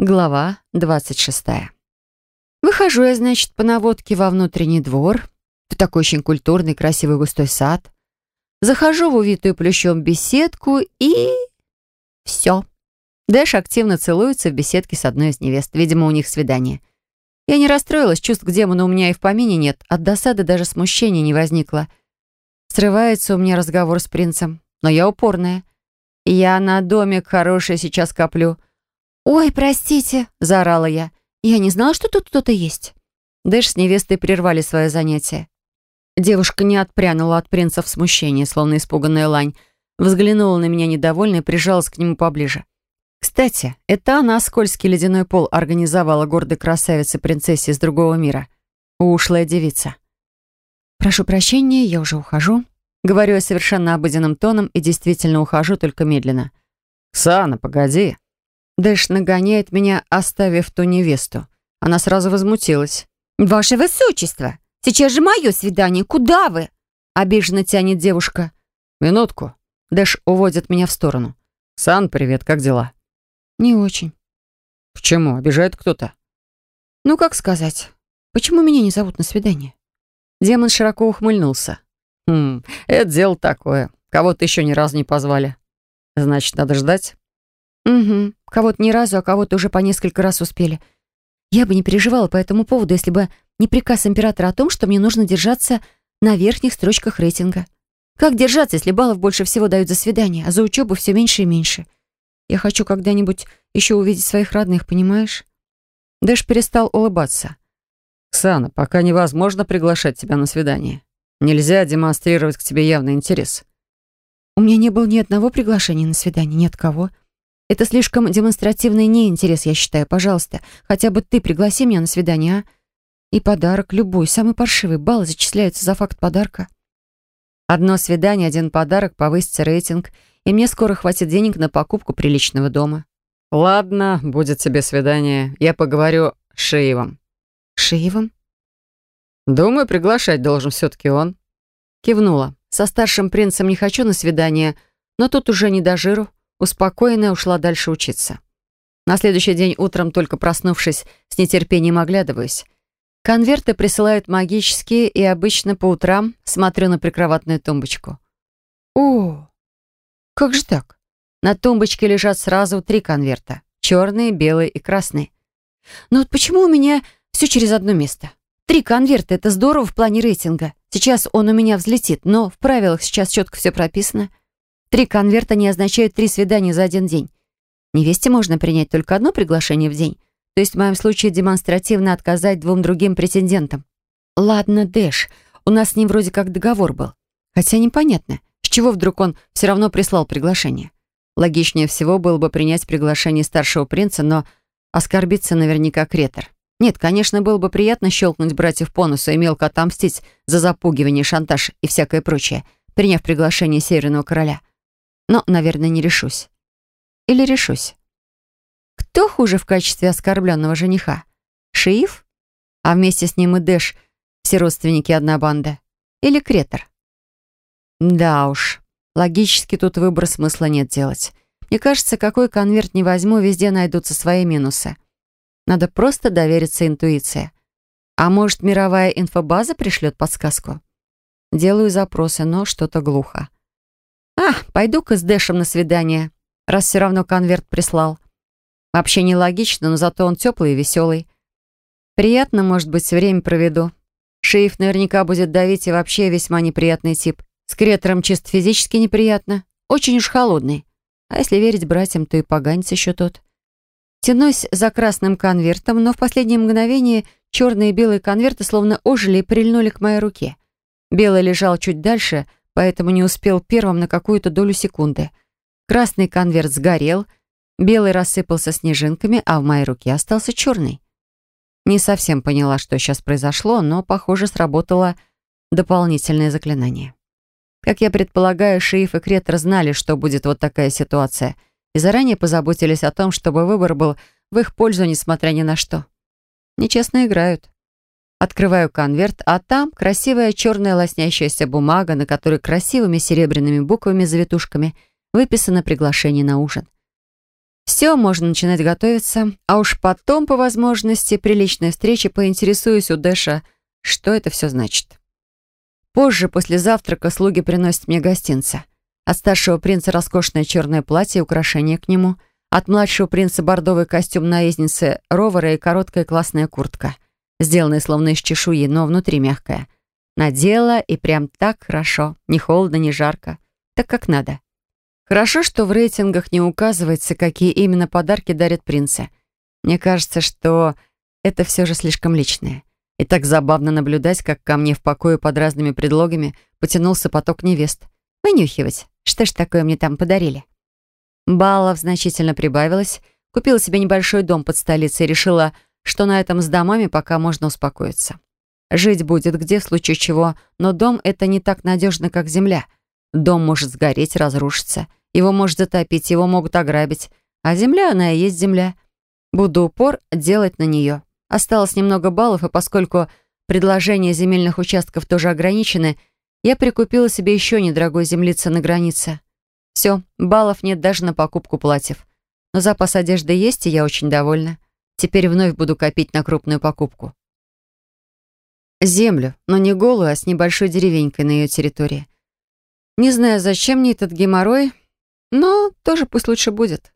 Глава 26. Выхожу я, значит, по наводке во внутренний двор. В такой очень культурный, красивый густой сад. Захожу в увитую плющом беседку и... Все. Дэш активно целуется в беседке с одной из невест. Видимо, у них свидание. Я не расстроилась, чувств к демону у меня и в помине нет. От досады даже смущения не возникло. Срывается у меня разговор с принцем. Но я упорная. Я на домик хороший сейчас коплю. «Ой, простите», — заорала я. «Я не знала, что тут кто-то есть». Дэш с невестой прервали свое занятие. Девушка не отпрянула от принца в смущении, словно испуганная лань. Взглянула на меня недовольно и прижалась к нему поближе. Кстати, это она скользкий ледяной пол организовала гордой красавице принцессе из другого мира. Ушлая девица. «Прошу прощения, я уже ухожу». Говорю я совершенно обыденным тоном и действительно ухожу, только медленно. «Ксана, погоди», Дэш нагоняет меня, оставив ту невесту. Она сразу возмутилась. «Ваше высочество, сейчас же мое свидание. Куда вы?» Обиженно тянет девушка. «Минутку». Дэш уводит меня в сторону. «Сан, привет, как дела?» «Не очень». «Почему? Обижает кто-то?» «Ну, как сказать? Почему меня не зовут на свидание?» Демон широко ухмыльнулся. «Хм, это дело такое. Кого-то еще ни разу не позвали. Значит, надо ждать?» «Угу. Кого-то ни разу, а кого-то уже по несколько раз успели. Я бы не переживала по этому поводу, если бы не приказ императора о том, что мне нужно держаться на верхних строчках рейтинга. Как держаться, если баллов больше всего дают за свидание, а за учебу все меньше и меньше? Я хочу когда-нибудь еще увидеть своих родных, понимаешь?» Дэш перестал улыбаться. «Ксана, пока невозможно приглашать тебя на свидание. Нельзя демонстрировать к тебе явный интерес». «У меня не было ни одного приглашения на свидание, ни от кого». Это слишком демонстративный неинтерес, я считаю. Пожалуйста, хотя бы ты пригласи меня на свидание, а? И подарок любой, самый паршивый, баллы зачисляются за факт подарка. Одно свидание, один подарок, повысится рейтинг, и мне скоро хватит денег на покупку приличного дома. Ладно, будет тебе свидание. Я поговорю с Шиевом. Шиевом? Думаю, приглашать должен все-таки он. Кивнула. Со старшим принцем не хочу на свидание, но тут уже не до жиру. Успокоенная ушла дальше учиться. На следующий день утром, только проснувшись, с нетерпением оглядываюсь. Конверты присылают магические, и обычно по утрам смотрю на прикроватную тумбочку. О, как же так? На тумбочке лежат сразу три конверта. Черные, белые и красные. Но вот почему у меня все через одно место? Три конверта — это здорово в плане рейтинга. Сейчас он у меня взлетит, но в правилах сейчас четко все прописано. Три конверта не означают три свидания за один день. Невесте можно принять только одно приглашение в день, то есть в моем случае демонстративно отказать двум другим претендентам. Ладно, Дэш, у нас с ним вроде как договор был. Хотя непонятно, с чего вдруг он все равно прислал приглашение. Логичнее всего было бы принять приглашение старшего принца, но оскорбиться наверняка Кретор. Нет, конечно, было бы приятно щелкнуть братьев по носу и мелко отомстить за запугивание, шантаж и всякое прочее, приняв приглашение Северного Короля. Но, наверное, не решусь. Или решусь. Кто хуже в качестве оскорбленного жениха? Шииф? А вместе с ним и Дэш, все родственники одна банда? Или Кретор? Да уж, логически тут выбор смысла нет делать. Мне кажется, какой конверт не возьму, везде найдутся свои минусы. Надо просто довериться интуиции. А может, мировая инфобаза пришлет подсказку? Делаю запросы, но что-то глухо. А, пойду-ка с Дэшем на свидание, раз все равно конверт прислал. Вообще нелогично, но зато он теплый и веселый. Приятно, может быть, время проведу. Шеев наверняка будет давить и вообще весьма неприятный тип. С Кретором чисто физически неприятно. Очень уж холодный. А если верить братьям, то и поганец еще тот. Тянусь за красным конвертом, но в последнее мгновение черные и белые конверты словно ожили и прильнули к моей руке. Белый лежал чуть дальше — поэтому не успел первым на какую-то долю секунды. Красный конверт сгорел, белый рассыпался снежинками, а в моей руке остался черный. Не совсем поняла, что сейчас произошло, но, похоже, сработало дополнительное заклинание. Как я предполагаю, Шииф и Кретор знали, что будет вот такая ситуация, и заранее позаботились о том, чтобы выбор был в их пользу, несмотря ни на что. Нечестно играют. Открываю конверт, а там красивая черная лоснящаяся бумага, на которой красивыми серебряными буквами-завитушками выписано приглашение на ужин. Все, можно начинать готовиться, а уж потом, по возможности, при личной встрече поинтересуюсь у Дэша, что это все значит. Позже, после завтрака, слуги приносят мне гостинца. От старшего принца роскошное черное платье и украшения к нему, от младшего принца бордовый костюм наездницы ровера и короткая классная куртка, сделанная словно из чешуи, но внутри мягкая. Надела и прям так хорошо, ни холодно, ни жарко, так как надо. Хорошо, что в рейтингах не указывается, какие именно подарки дарят принцы. Мне кажется, что это все же слишком личное. И так забавно наблюдать, как ко мне в покое под разными предлогами потянулся поток невест. Вынюхивать, что ж такое мне там подарили. Баллов значительно прибавилось. Купила себе небольшой дом под столицей и решила, что на этом с домами пока можно успокоиться. Жить будет где, в случае чего, но дом — это не так надежно, как земля. Дом может сгореть, разрушиться. Его может затопить, его могут ограбить. А земля, она и есть земля. Буду упор делать на нее. Осталось немного баллов, и поскольку предложения земельных участков тоже ограничены, я прикупила себе еще недорогой землицы на границе. Все, баллов нет даже на покупку платьев. Но запас одежды есть, и я очень довольна. Теперь вновь буду копить на крупную покупку. Землю, но не голую, а с небольшой деревенькой на ее территории. Не знаю, зачем мне этот геморрой, но тоже пусть лучше будет.